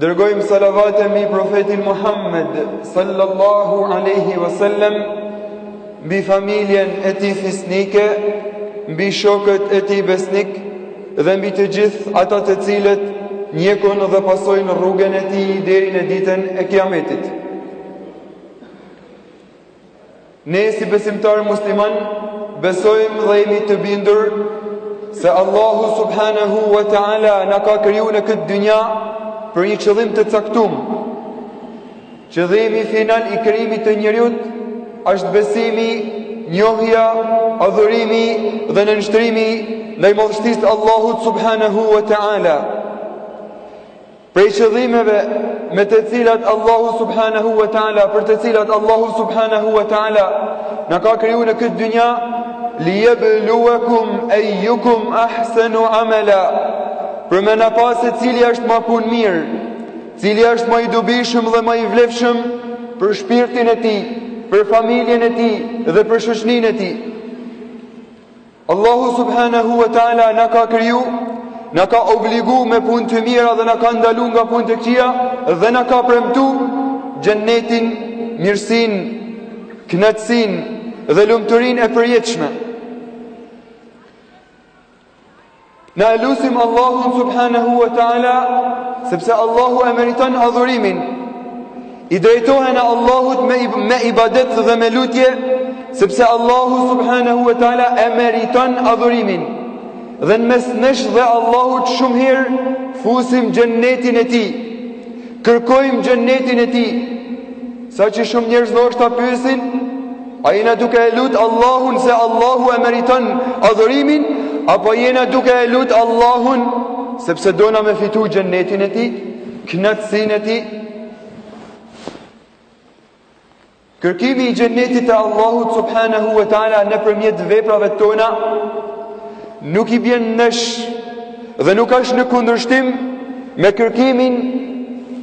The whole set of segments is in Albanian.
Dërgojmë salavate mbi profetin Muhammed sallallahu alaihi wasallam, mbi familjen e tij fisnike, mbi shokët e tij besnikë dhe mbi të gjithë ata të cilët njekun dhe pasojnë rrugën e tij deri në ditën e Kiametit. Ne si besimtarë musliman besojmë dhe jemi të bindur se Allahu subhanahu wa taala na ka kriju në këtë dynja për një qëllim të caktum. Qëllimi final i krijimit të njeriut është besimi, njohja, adhurimi dhe nënshtrimi ndaj madhështisë Allahut subhanahu wa taala. Prej qëllimeve me të cilat Allahu subhanahu wa taala, për të cilat Allahu subhanahu wa taala na ka kriju në këtë dynja, li yabluwakum ayyukum ahsanu amala. Për me na pa se cili është ma punëmirë, cili është ma i dobishëm dhe ma i vlefshëm për shpirtin e tij, për familjen e tij dhe për shoqërinë e tij. Allahu subhanahu wa taala na ka kriju, na ka obligu me punë të mira dhe na ka ndalu nga punët e këqija dhe na ka premtu xhennetin, mirësinë, knaqësinë dhe lumturinë e përjetshme. Na e lusim Allahun subhanahu wa taala sepse Allahu e meriton adhurimin. I drejtohena Allahut me me ibadet dhe me lutje sepse Allahu subhanahu wa taala e meriton adhurimin. Dhe në mes nesh dhe Allahut shumë herë fusim xhennetin e tij. Kërkojmë xhennetin e tij. Sa që shumë njerëz ndoshta pyesin A jena duke e lut Allahun se Allahu e meriton adhurimin, apo jena duke e lut Allahun sepse dona me fitu xhennetin e tij, knaqësinë e tij? Kërkimi i xhennetit të Allahut subhanahu wa ta'ala nëpërmjet veprave tona, nuk i bjen ndesh dhe nuk është në kundërshtim me kërkimin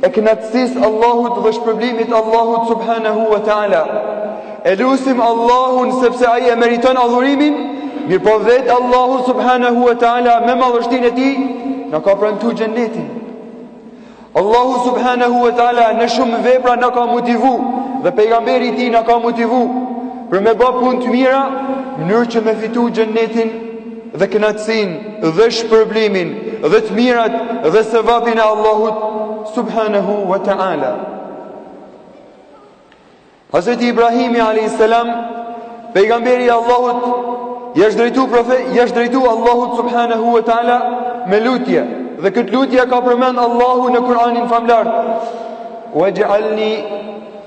e kënaqësisë Allahut dhe shpërblimit Allahut subhanahu wa taala. E lusim Allahun sepse ai e meriton adhurimin, mirëpo vetë Allahu subhanahu wa taala me madhështinë e tij na ka premtu xhennetin. Allahu subhanahu wa taala në shumë vepra na ka motivu dhe pejgamberi i tij na ka motivu për me ba punë të mira në mënyrë që me fitu xhennetin dhe kënaqësinë dhe shpërblimin dhe të mirat dhe sevapin e Allahut subhanahu wa taala. Hazreti Ibrahimi alayhis salam, pejgamberi i Allahut, jash drejtu profe, jash drejtu Allahut subhanahu wa taala me lutje dhe kët lutje ka përmend Allahu në Kur'anin famlar. Waj'alni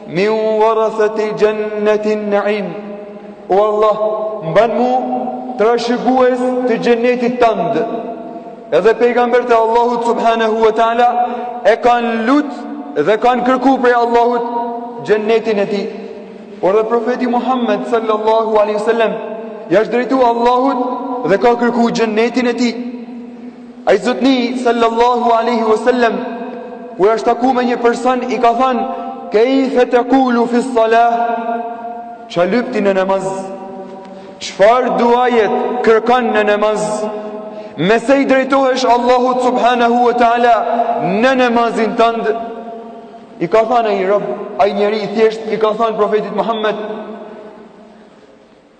min warathati jannatin na'im. O Allah, m'ban mu trashëgues të xhenetit tand. Edhe pejgambert e Allahut subhanahu wa taala e kanë lut dhe kanë kërku prej Allahut xhennetin e tij. Por dhe profeti Muhammed sallallahu alaihi wasallam ja është drejtu Allahut dhe ka kërku xhennetin e tij. Ai zotni sallallahu alaihi wasallam kur është taku me një person i ka thanë kejfe tekulu fi salah çka lyp ti në namaz Çfarë duajet kërkon në namaz? Me se i drejtohesh Allahut subhanahu wa taala në namazin tand? I ka thanë ai rob, ai njeri i thjesht i ka thanë profetit Muhammed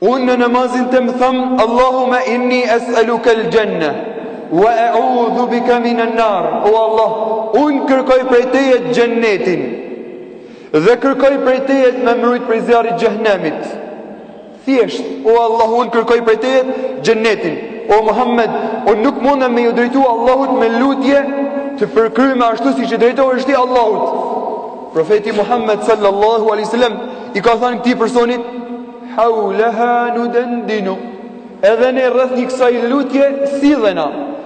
Unë në namazin tem tham Allahume inni es'elukel xhenne Wa eudhu bike minen nar O Allah Unë kërkoj prej tejet xhennetin Dhe kërkoj prej tejet me m'rujt prej zjarit xhehnemit Thjesht, O Allah unë kërkoj prej Tejet Xhennetin. O Muhammed, unë nuk mundem me ju drejtu Allahut me lutje të përkryme ashtu siç i drejtohesh ti Allahut. Profeti Muhammed sallallahu alaihi wasallam i ka thanë këtij personit, "Haulaha nudendinu." Edhe ne rreth nji kësaj lutje sillena.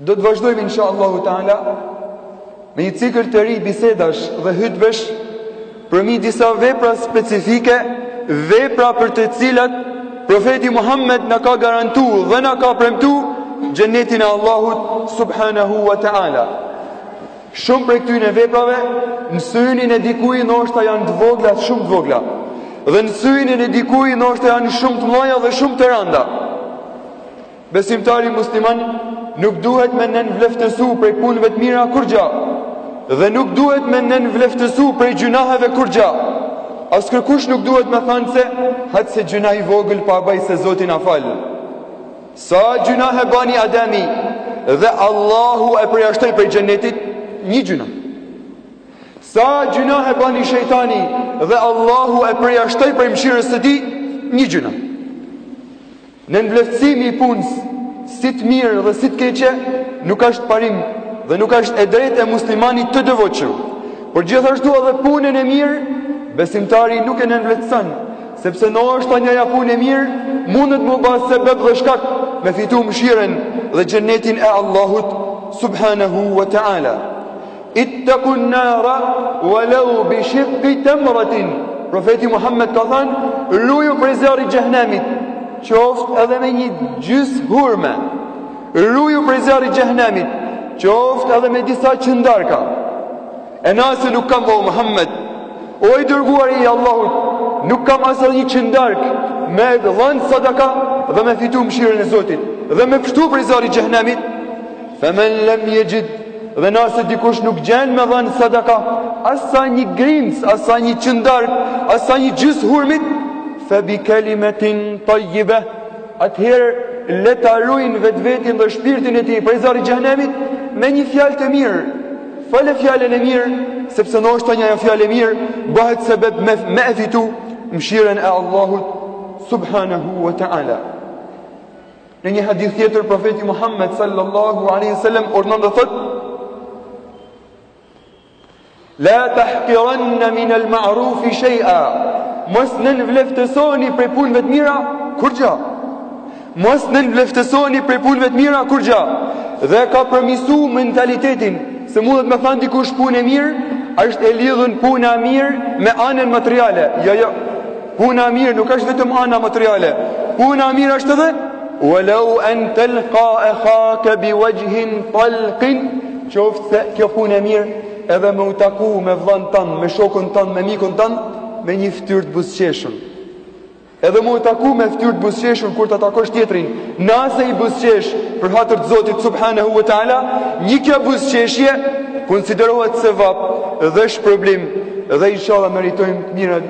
Do të vazhdojmë insha Allahu Teala me një cikël të ri bisedash dhe hytbesh përmi disa vepra specifike, vepra për të cilat profeti Muhammed na ka garantu dhe na ka premtu xhennetin e Allahut subhanahu wa ta'ala. Shumë prej këtyne veprave, në synin e dikuj noshta janë të vogla, shumë të vogla. Dhe në synin e dikuj noshta janë shumë të mdhaja dhe shumë të randa. Besimtari musliman nuk duhet me nenvleftësu prej punëve të mira kurgja, dhe nuk duhet me nenvleftësu prej gjynaheve kurgja. Askërkush nuk duhet me thanë se, hajt se gjynah i vogël po baj se Zoti na fal. Sa gjynahe bani Ademi dhe Allahu e përjashtoj prej xhennetit, një gjynah. Sa gjynahe bani shejtani dhe Allahu e përjashtoj prej mshirës së tij, një gjynah. Nënvleftësimi i punës, si të mirë dhe si të keqe, nuk është parim dhe nuk është e drejtë e muslimanit të devotshëm. Por gjithashtu edhe punën e mirë, besimtari nuk e nënvleftëson, sepse ndoshta njaja punë e mirë mundet mu ba sebeb dhe shkak me fitu mshirën dhe xhennetin e Allahut subhanahu wa ta'ala. Ittakun nara walau bi shiqqi tamratin. Profeti Muhammed ka thënë, ruju prej zjarrit të xhehenemit, qoftë edhe me një gjys hurme. Ruju prej zjarrit të xhehenemit, qoftë edhe me disa qindarka. E nëse nuk kam o Muhammed, o i dërguari i Allahut, nuk kam as një qindarkë me dhënë sadaka dhe me fitu mëshirën e Zotit dhe me pështu prej zjarrit të xhehenemit. Fe men lem jexhid, dhe nëse dikush nuk gjen me dhënë sadaka, as sa një grimcë, as sa një qindarkë, as sa një gjys hurme, fe bi kelimetin tajjibe, atëherë le ta ruajë vetvetin dhe shpirtin e tij prej zjarrit të xhehenemit me një fjalë të mirë. Fole fjalën e mirë, sepse ndoshta një fjalë e mirë bëhet sebeb me e fitu mëshirën e Allahut subhanahu wa ta'ala. Në një hadith tjetër profeti Muhammed sallallahu alaihi wasallam urdhëron dhe thotë La tahqiranna min al-ma'ruf shay'a mos nënvleftësoni prej punëve të mira kurgjë. Mos nënvleftësoni prej punëve të mira kurgjë. Dhe ka përmirësu mentalitetin se mundet me thënë dikush punë e mirë, është e lidhun puna e mirë me anën materiale. Jo, jo. Puna e mirë nuk është vetëm ana materiale. Puna e mirë është edhe walau an talqa akhaka bi wajhin talq. Qoftë se kjo punë e mirë edhe me u taku me vllanë tand, me shokun tand, me mikun tand, me një fytyrë të buzëqeshun. Edhe me u taku me fytyrë të buzëqeshun kur ta takosh tjetrin, nëse i buzëqesh për hatër të Zotit subhanahu wa taala, njëkjo buzëqeshje konsiderohet sevap dhe shpërblim dhe inshallah meritojmë të mirat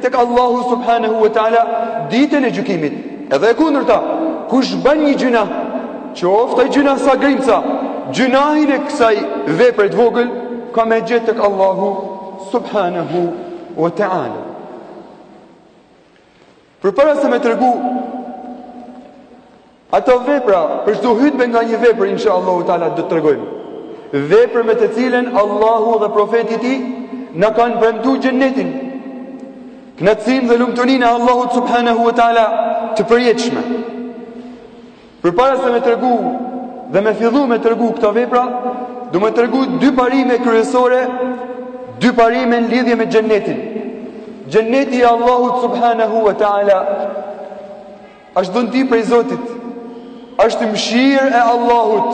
tek Allahu subhanahu wa taala ditën e gjykimit. Edhe e kundërta, kush bën një gjynah, qoftë ai gjynah sa grimca, gjynahin e kësaj vepre të vogël ka me gjetë tek Allahu subhanahu wa taala. Përpara se me tregu Ato vepra për çdo hutbe nga një vepër insha Allahu Teala do të tregojmë. Vepër me të cilën Allahu dhe profeti i tij na kanë premtu xhennetin. Kënaqësinë dhe lumturinë e Allahut subhanahu wa taala të përjetshme. Përpara se me tregu dhe me fillu me tregu këto vepra, du me tregu dy parime kryesore, dy parime në lidhje me xhennetin. Xhenneti i Allahut subhanahu wa taala Ashtë dhunti prej Zotit, është mëshirë e Allahut.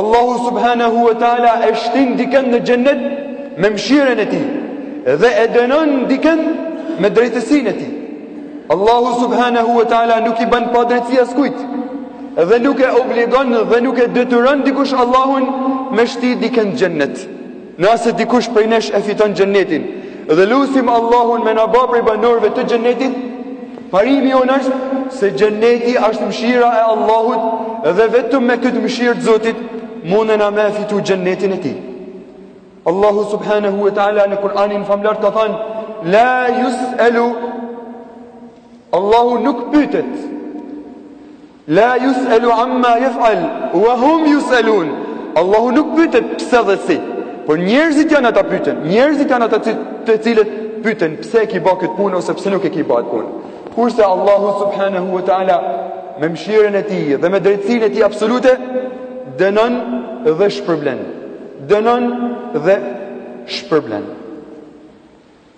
Allahu subhanahu wa taala e shtin dikën në xhennet me mëshirën e tij dhe e dënon dikën me drejtësinë e tij. Allahu subhanahu wa taala nuk i bën padrejtësi askujt dhe nuk e obligon dhe nuk e detyron dikush Allahun me shti dikën në xhennet. Nëse dikush prej nesh e fiton Xhennetin, dhe lusim Allahun me na ba prej banorëve të Xhennetit, parimi jonë është se Xhenneti është mëshira e Allahut dhe vetëm me këtë mëshirë të Zotit mundena me e fitu Xhennetin e Tij. Allahu subhanahu wa taala në Kur'anin famëlartë ka thënë la yus'alu Allahu nuk pyetet La yus'alu amma yef'al wa hum yus'alun. Allahu nuk pyetet pse dhe si, por njerëzit janë ata pyeten. Njerëzit janë ata të cilët pyeten pse e ke bërë këtë punë ose pse nuk e ke bërë atë punë. Kurse Allahu subhanahu wa taala me mëshirën e tij dhe me drejtësinë e tij absolute dënon dhe shpërblen. Dënon dhe shpërblen.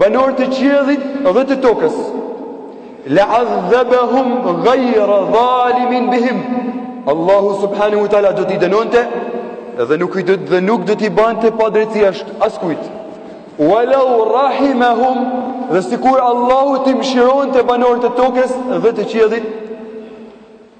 Banorë të qiellit dhe të tokës. La'adhdhabahum ghayra zalimin bihim. Allahu subhanahu wa taala do t'i dënonte dhe nuk i do dhe nuk do t'i bante padrejtësi askujt. Walau rahimahum dhe sikur Allahu t'i mëshironte banorët e tokës dhe të qiellit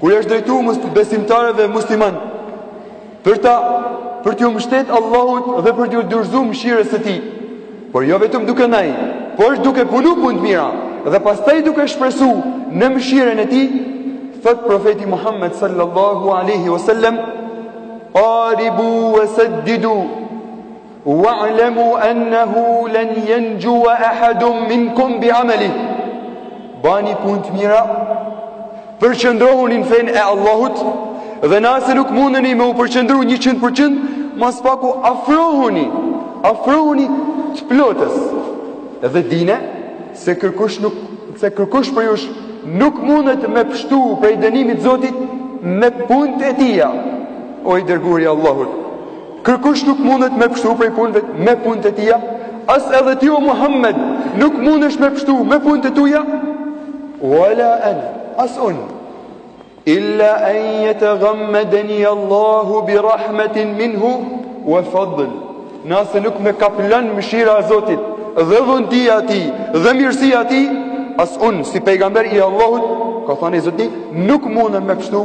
Kur ju është drejtu besimtarëve musliman për ta për t'ju mbështet Allahut dhe për t'ju dorëzu mëshirës së tij, por jo vetëm duke nejt, por duke punu punë të mira dhe pastaj duke shpresu në mëshirën e tij, thotë profeti Muhammed sallallahu alaihi wasallam, "Qaribu wa saddidu" Wa'lamu annahu lan yanju ahadun minkum bi'amalih. Bani punë të mira. Përqendrohuni në fenë e Allahut dhe nëse nuk mundeni me u përqendru 100%, ma s'paku afrohuni, afrohuni të plotës. Dhe dine se kërkush nuk se kërkush prej jush nuk mundet me pështu prej dënimit të Zotit me punët e tija. O i dërguri i Allahut, Kërkush nuk mundet me pështu prej punëve me punët e tija, as edhe ti o Muhammed nuk mundesh me pështu me punët e tuja, wala ene, as unë, illa en jetegammedeni Allahu bi rahmetin minhu wa fadl, nëse nuk më kaplon mëshira e Zotit dhe dhuntia e tij dhe mirësia e tij, as unë si pejgamber i Allahut, ka thanë i Zotit, nuk mundem me pështu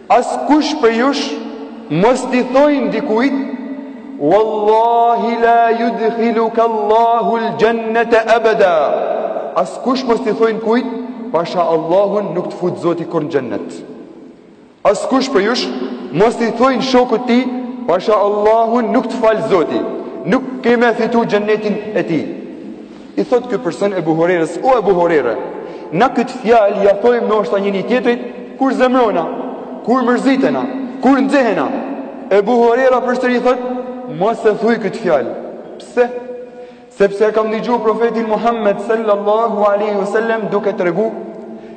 Askush prej jush mos t'i thojë dikujt wallahi la yudkhiluka Allahu al jannata abada askush mos t'i thojë kujt pasha Allahun nuk të fut Zoti kurrë në xhennet askush prej jush mos i thojë shokut tij pasha Allahun nuk të fal Zoti nuk ke me fitu xhennetin e tij I thotë ky person Ebu Hurerës, o Ebu Hurere, na këtë fjalë ia thojmë neshta njëni tjetrit, kur zemrona, kur mërzitena, kur nxehena. Ebu Hurera përsëri thotë, mos e thuj këtë fjalë. Pse? Sepse e kam dëgju profetin Muhammed sallallahu aleyhi sallam duke tregu,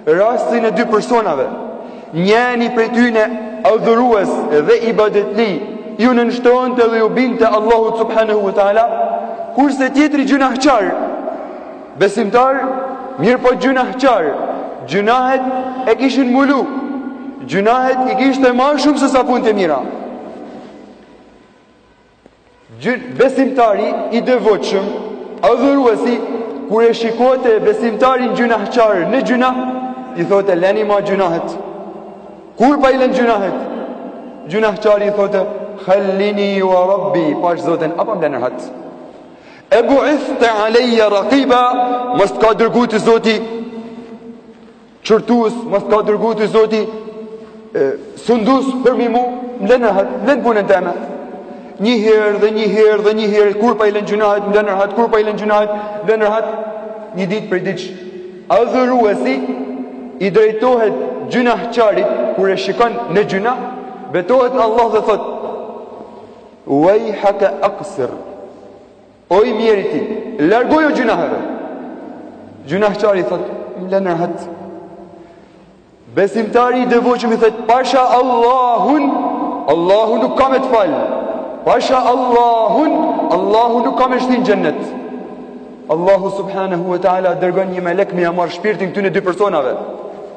Rastin e dy personave, njëni prej tyne adhurues dhe ibadetli, iu nënshtronte dhe iu bindte Allahut subhanahu wa taala, kurse tjetri gjynahqar, besimtar, mirëpo gjynahqar, gjynahet e kishin mbulu. Gjynahet i kishte ma shumë se sa punët e mira. Gjithë besimtari i devotshëm, adhuruesi, kur e shikojte besimtarin gjynahqar në gjynah, i thotë lëni ma gjynahet. Kur po i len gjynahet? Gjynahqari i thotë khallini wa rabbi, pash Zotin a po më len rehat. E bu'ithte alejja rakiba, mos të ka dërgu ty Zoti Qortus, mos t'ka dërgu ty Zoti, sundus përmi mu, m'len rehat, m'len n'punën teme. Një herë dhe një herë dhe një herë, kur po i len gjynahet, m'len rehat, kur po i len gjynahet, m'len rehat, një ditë prej ditsh. Adhuruesi, i drejtohet gjynahqarit, kur e shikon në gjynah, betohet në Allah dhe thotë, Uejhake aksir, O i mjeri ti, largohju gjynaheve. Gjynahqari thot, më len rehat. Besimtari i devotshëm i thot, pasha Allahun, Allahu nuk ka me të fal. Pasha Allahun, Allahu nuk ka me t'shti n'xhennet. Allahu subhanahu wa ta'ala dërgon një melek me ia marr shpirtin këtyne dy personave.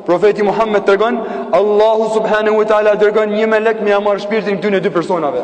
Profeti Muhammed tregon, Allahu subhanahu wa ta'ala dërgon një melek me ia marr shpirtin këtyne dy personave.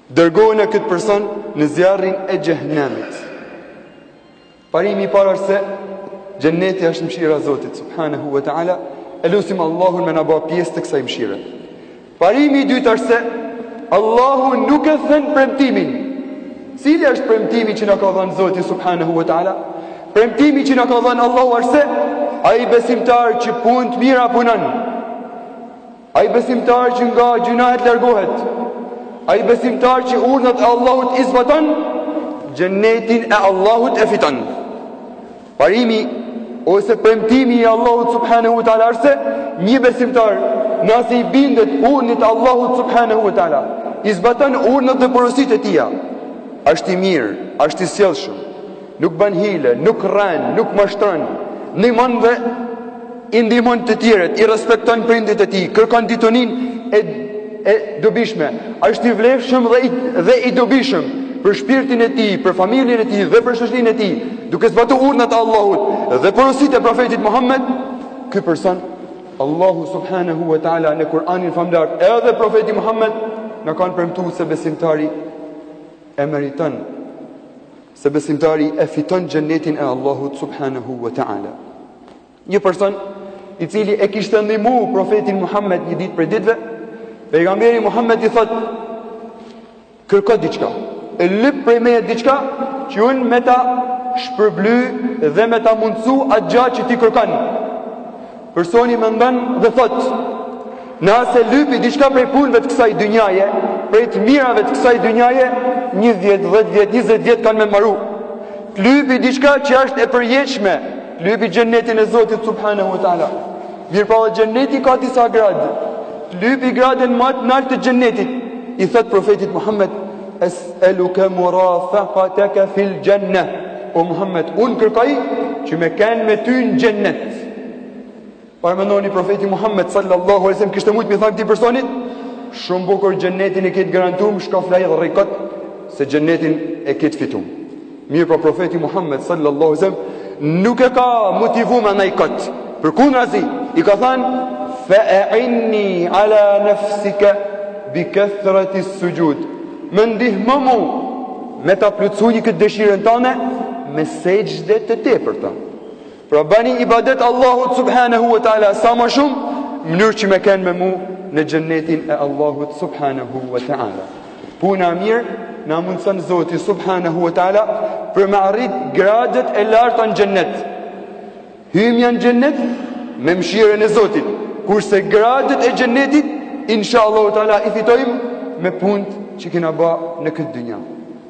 Dërgone këtë person në zjarrin e Xhehenemit. Parimi i parë është se Xheneti është mëshira e Zotit subhanahu wa taala, e lusim Allahun me na ba pjesë të kësaj mëshire. Parimi i dytë është se Allahu nuk e then premtimin. Cili është premtimi që na ka dhënë Zoti subhanahu wa taala? Premtimi që na ka dhënë Allahu është se ai besimtar që punë të mira punon, Ai besimtar që nga gjynahet largohet, ai besimtar që urnat e Allahut i zbaton, gjennetin e Allahut e fiton. Parimi ose premtimi i Allahut subhanahu wa taala asht se një besimtar nëse i bindet urnit të Allahut subhanahu wa taala, i zbaton urnat dhe porositë e tija, është i mirë, është i sjellshëm. Nuk ban hile, nuk rren, nuk mashtron, ndihmon dhe i ndihmon të tjerët, i respekton prindit e tij, kërkon dituninë e e dobishme, është i vlefshëm dhe i, dhe i dobishëm për shpirtin e tij, për familjen e tij dhe për shoqërinë e tij, duke zbatu urdhnat e Allahut dhe porositë e profetit Muhammed, ky person Allahu subhanahu wa taala në Kur'anin famëlartë edhe profeti Muhammed na kanë premtu se besimtari e meriton Se besimtari e fiton xhennetin e Allahut subhanahu wa taala. Një person i cili e kishte ndihmu profetin Muhammed një ditë prej ditëve, pejgamberi Muhammed i thotë: "Kërko diçka, lyp prej meje diçka që unë me ta shpërbly dhe me ta mundësu atë gja që ti kërkon." Personi mendon dhe thotë, nëse lypi diçka prej punëve të kësaj dynjaje, prej të mirave të kësaj dynjaje, një vjet, dhet vjet, njëzet vjet kanë me maru. Të lypi diçka që është e përjetshme, të lypi gjennetin e Zotit subhanahu wa taala. Mirëpo po edhe gjenneti ka disa grada, të lypi gradën ma të nalt të gjennetit, i thotë profetit Muhammed, es'eluke murafaqateke fil gjenne, o Muhammed, unë kërkoj që me kenë me ty në gjennet. Paramendoni profeti Muhammed sallallahu alaihi wasallam kishte mujt me i thanë këtij personit shumë bukur xhenetin e ke të garantum shko flej dhe rri kot se xhenetin e ke të fitum. Mirëpo profeti Muhammed sallallahu alaihi wasallam nuk e ka motivu me ndejt kot. Përkundrazi i ka thanë fa a'inni ala nafsika bi kathrati sujud. Më ndihmo mu me ta plotësu këtë dëshirën tande me sexhde të tepërta. Pra bani ibadet Allahut subhanahu wa taala sa ma shumë, mënyrë që me kenë me mu në xhennetin e Allahut subhanahu wa taala. Puna e mirë na mundson Zoti subhanahu wa taala për me arrit gradët e larta në xhennet. Hymja në xhennet me mëshirën e Zotit, kurse gradët e xhennetit inshallah taala i fitojmë me punët që kena ba në këtë dynja.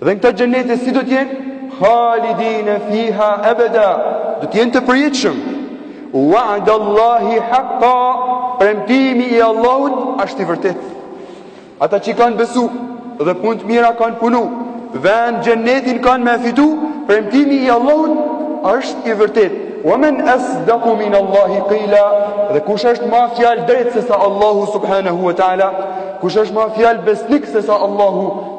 Dhe në këta xhenete si do të jenë? Khalidina fiha abada. Do të jenë të përjetshëm. Wa'da Allahi haqqa. Premtimi i Allahut është i vërtetë. Ata që kanë besu dhe punë të mira kanë punu, vend xhenetin kanë me fitu, premtimi i Allahut është i vërtetë. Wa man asdaqu min Allahi qila. Dhe kush është ma fjalë drejt se sa Allahu subhanahu wa taala? Kush është ma fjalë besnik se sa Allahu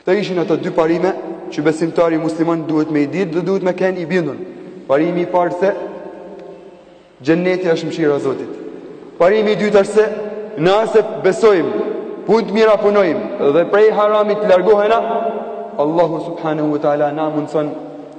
Këta ishin ata dy parime që besimtari musliman duhet me i ditë dhe duhet me kenë i bindun. Parimi i parë se gjenneti është mshira Zotit. Parimi i dytë është se nëse besojmë, punë të mira punojmë dhe prej haramit largohena, Allahu subhanahu wa ta'ala na mundson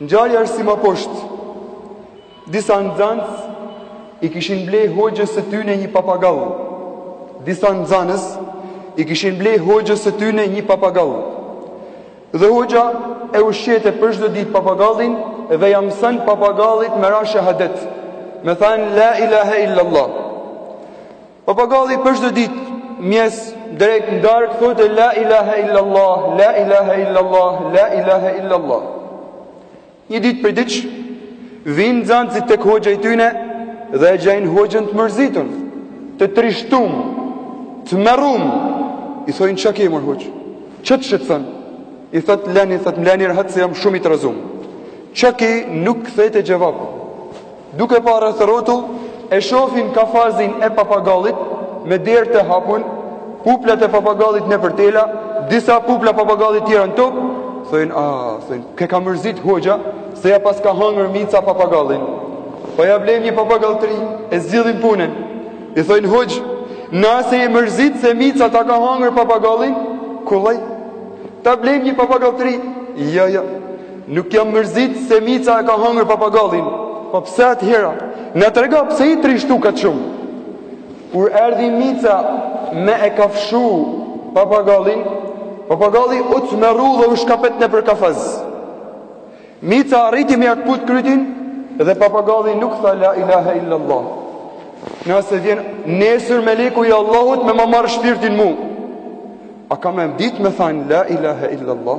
Ngjarja është si ma poshtë. Disa nxënës i kishin ble hoxhës së tyne një papagall. Disa nxanës i kishin ble hoxhës së tyne një papagall. Dhe hoxha e ushqete për çdo ditë papagallin dhe ja msonte papagallit me ra shahadet. Me thanë la ilaha illallah. Papagalli për çdo ditë mjes drek n'darkë thote la ilaha illa allah la ilaha illa allah la ilaha illa allah një ditë prej ditësh vijn nxanësit tek hoxha i tyne dhe e gjajnë hoxhën të mërzitun të trishtum të merrum i thojnë çka ki mor hoxh çka të shqetëson i thot leni i thot m'leni rahat se jam shumë i trazum çka ki nuk kthente xhevap Duke pa rreth rrotull, e shofin kafazin e papagallit me derë të hapun, puplat e papagallit nëpër tela, disa pupla papagallit tjera në tokë, thojnë, a, thojnë, kenka mërzit hoxha, se ja paska hangër mica papagallin. Po ja blejmë një papagall të ri, e zgjidhim punën. I thojnë hoxh, nëse je mërzit se mica ta ka hangër papagallin, kullaj, ta blejmë një papagall të ri. Jo, jo. Nuk jam mërzit se Mica e ka hangër papagallin. Po pse atëhera? Na trego pse je trishtu kaq shumë? Kur erdhi Mica me e kafshu papagallin, papagalli u tmerru dhe u shkapët nëpër kafaz. Mica arriti me ja kput krytin dhe papagalli nuk tha la ilaha illallah. Nëse vjen nesër meleku i Allahut me ma marr shpirtin mu. A kam me ditë me thanë la ilaha illallah?